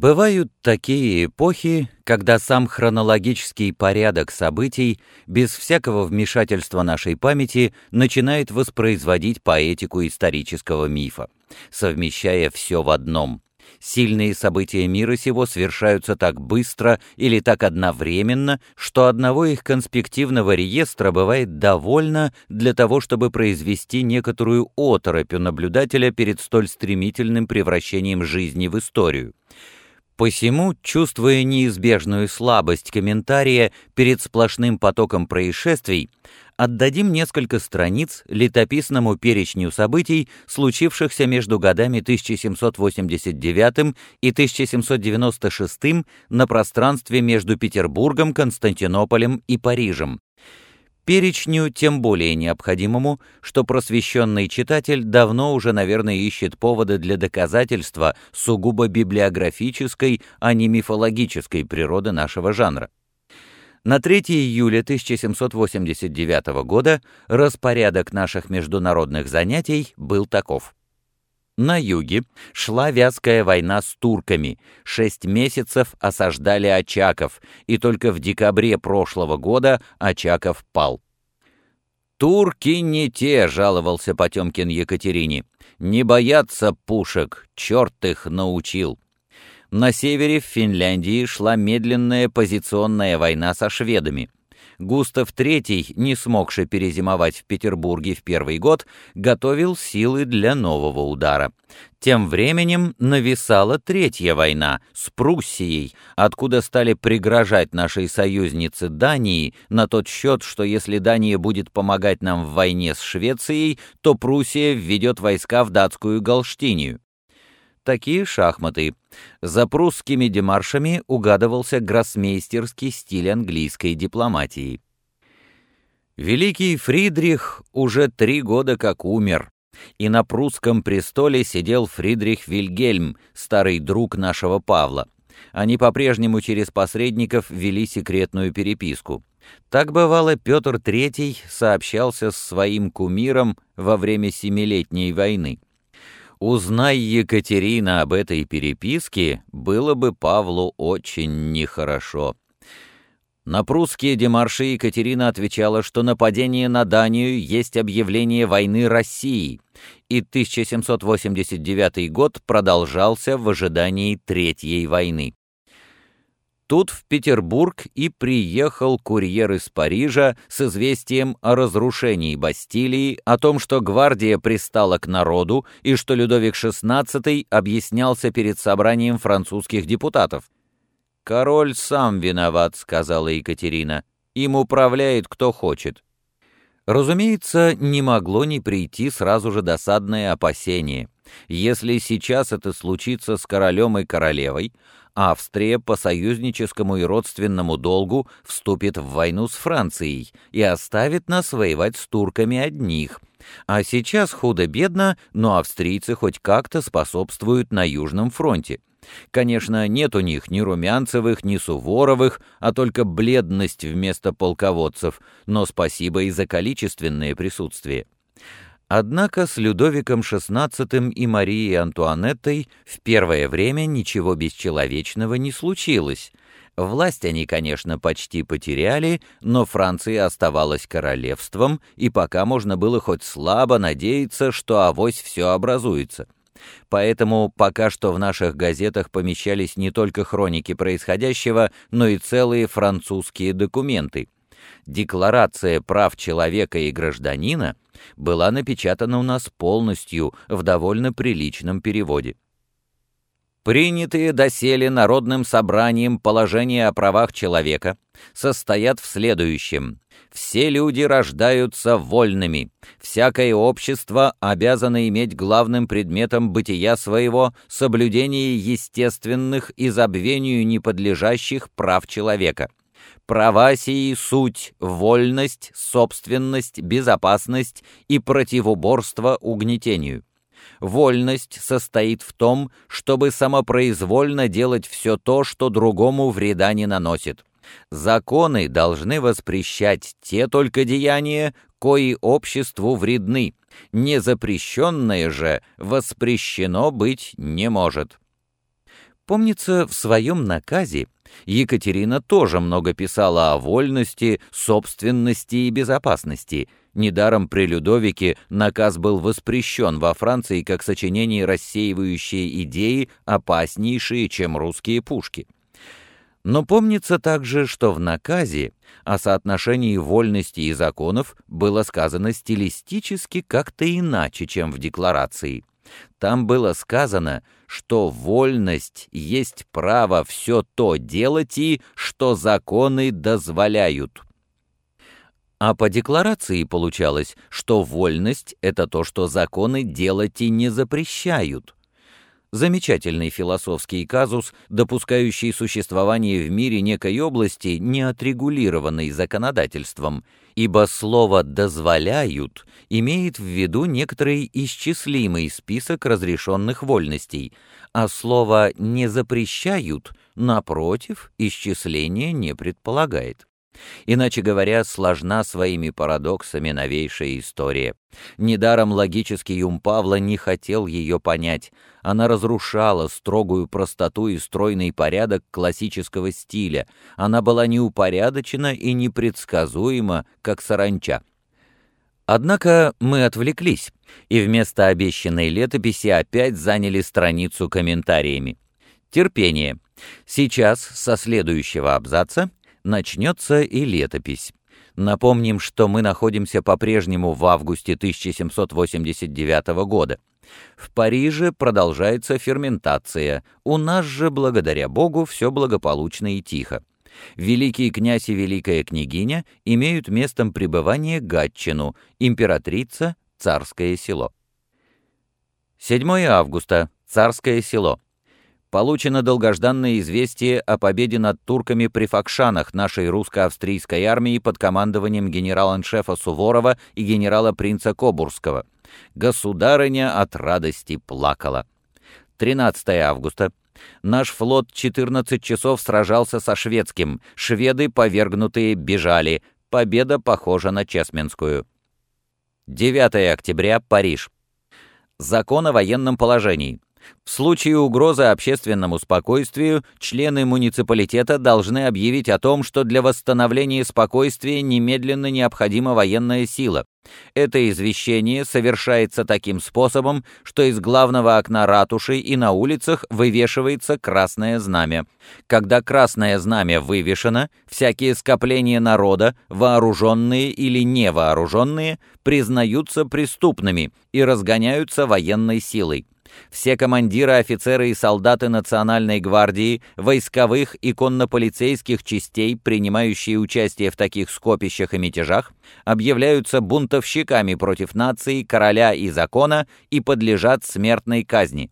Бывают такие эпохи, когда сам хронологический порядок событий, без всякого вмешательства нашей памяти, начинает воспроизводить поэтику исторического мифа, совмещая все в одном. Сильные события мира сего совершаются так быстро или так одновременно, что одного их конспективного реестра бывает довольно для того, чтобы произвести некоторую оторопь у наблюдателя перед столь стремительным превращением жизни в историю. Посему, чувствуя неизбежную слабость комментария перед сплошным потоком происшествий, отдадим несколько страниц летописному перечню событий, случившихся между годами 1789 и 1796 на пространстве между Петербургом, Константинополем и Парижем, Перечню тем более необходимому, что просвещенный читатель давно уже, наверное, ищет поводы для доказательства сугубо библиографической, а не мифологической природы нашего жанра. На 3 июля 1789 года распорядок наших международных занятий был таков. На юге шла вязкая война с турками, шесть месяцев осаждали Очаков, и только в декабре прошлого года Очаков пал. «Турки не те», — жаловался Потемкин Екатерине, — «не боятся пушек, черт их научил». На севере в Финляндии шла медленная позиционная война со шведами. Густав III, не смогший перезимовать в Петербурге в первый год, готовил силы для нового удара. Тем временем нависала третья война с Пруссией, откуда стали пригрожать нашей союзнице Дании на тот счет, что если Дания будет помогать нам в войне с Швецией, то Пруссия введет войска в датскую Галштинию такие шахматы. За прусскими демаршами угадывался гроссмейстерский стиль английской дипломатии. Великий Фридрих уже три года как умер, и на прусском престоле сидел Фридрих Вильгельм, старый друг нашего Павла. Они по-прежнему через посредников вели секретную переписку. Так бывало, Петр III сообщался с своим кумиром во время Семилетней войны. Узнай Екатерина об этой переписке, было бы Павлу очень нехорошо. На прусские демарши Екатерина отвечала, что нападение на Данию есть объявление войны России, и 1789 год продолжался в ожидании Третьей войны. Тут в Петербург и приехал курьер из Парижа с известием о разрушении Бастилии, о том, что гвардия пристала к народу и что Людовик XVI объяснялся перед собранием французских депутатов. «Король сам виноват», — сказала Екатерина. «Им управляет кто хочет». Разумеется, не могло не прийти сразу же досадное опасение. Если сейчас это случится с королем и королевой, Австрия по союзническому и родственному долгу вступит в войну с Францией и оставит нас воевать с турками одних. А сейчас худо-бедно, но австрийцы хоть как-то способствуют на Южном фронте. Конечно, нет у них ни Румянцевых, ни Суворовых, а только бледность вместо полководцев, но спасибо и за количественное присутствие. Однако с Людовиком XVI и Марией Антуанеттой в первое время ничего бесчеловечного не случилось. Власть они, конечно, почти потеряли, но Франция оставалась королевством, и пока можно было хоть слабо надеяться, что авось все образуется. Поэтому пока что в наших газетах помещались не только хроники происходящего, но и целые французские документы. Декларация прав человека и гражданина — была напечатана у нас полностью в довольно приличном переводе. Принятые доселе Народным собранием положения о правах человека состоят в следующем. Все люди рождаются вольными. Всякое общество обязано иметь главным предметом бытия своего соблюдение естественных и забвению неподлежащих прав человека. Права сии суть — вольность, собственность, безопасность и противоборство угнетению. Вольность состоит в том, чтобы самопроизвольно делать все то, что другому вреда не наносит. Законы должны воспрещать те только деяния, кои обществу вредны. Незапрещенное же воспрещено быть не может. Помнится, в своем наказе Екатерина тоже много писала о вольности, собственности и безопасности. Недаром при Людовике наказ был воспрещен во Франции как сочинение, рассеивающее идеи, опаснейшие, чем русские пушки. Но помнится также, что в наказе о соотношении вольности и законов было сказано стилистически как-то иначе, чем в декларации. Там было сказано, что вольность есть право все то делать и что законы дозволяют. А по декларации получалось, что вольность — это то, что законы делать и не запрещают. Замечательный философский казус, допускающий существование в мире некой области, не отрегулированной законодательством, ибо слово «дозволяют» имеет в виду некоторый исчислимый список разрешенных вольностей, а слово «не запрещают» напротив, исчисления не предполагает. Иначе говоря, сложна своими парадоксами новейшая история. Недаром логический ум Павла не хотел ее понять. Она разрушала строгую простоту и стройный порядок классического стиля. Она была неупорядочена и непредсказуема, как саранча. Однако мы отвлеклись, и вместо обещанной летописи опять заняли страницу комментариями. Терпение. Сейчас, со следующего абзаца, начнется и летопись. Напомним, что мы находимся по-прежнему в августе 1789 года. В Париже продолжается ферментация, у нас же, благодаря Богу, все благополучно и тихо. Великий князь и великая княгиня имеют местом пребывания Гатчину, императрица — Царское село. 7 августа. Царское село получено долгожданное известие о победе над турками при Факшанах нашей русско-австрийской армии под командованием генерала-аншефа Суворова и генерала-принца Кобурского. Государыня от радости плакала. 13 августа. Наш флот 14 часов сражался со шведским. Шведы, повергнутые, бежали. Победа похожа на Чесменскую. 9 октября. Париж. Закон о военном положении. В случае угрозы общественному спокойствию члены муниципалитета должны объявить о том, что для восстановления спокойствия немедленно необходима военная сила. Это извещение совершается таким способом, что из главного окна ратуши и на улицах вывешивается красное знамя. Когда красное знамя вывешено, всякие скопления народа, вооруженные или невооруженные, признаются преступными и разгоняются военной силой. Все командиры, офицеры и солдаты Национальной гвардии, войсковых и конно-полицейских частей, принимающие участие в таких скопищах и мятежах, объявляются бунтовщиками против нации, короля и закона и подлежат смертной казни.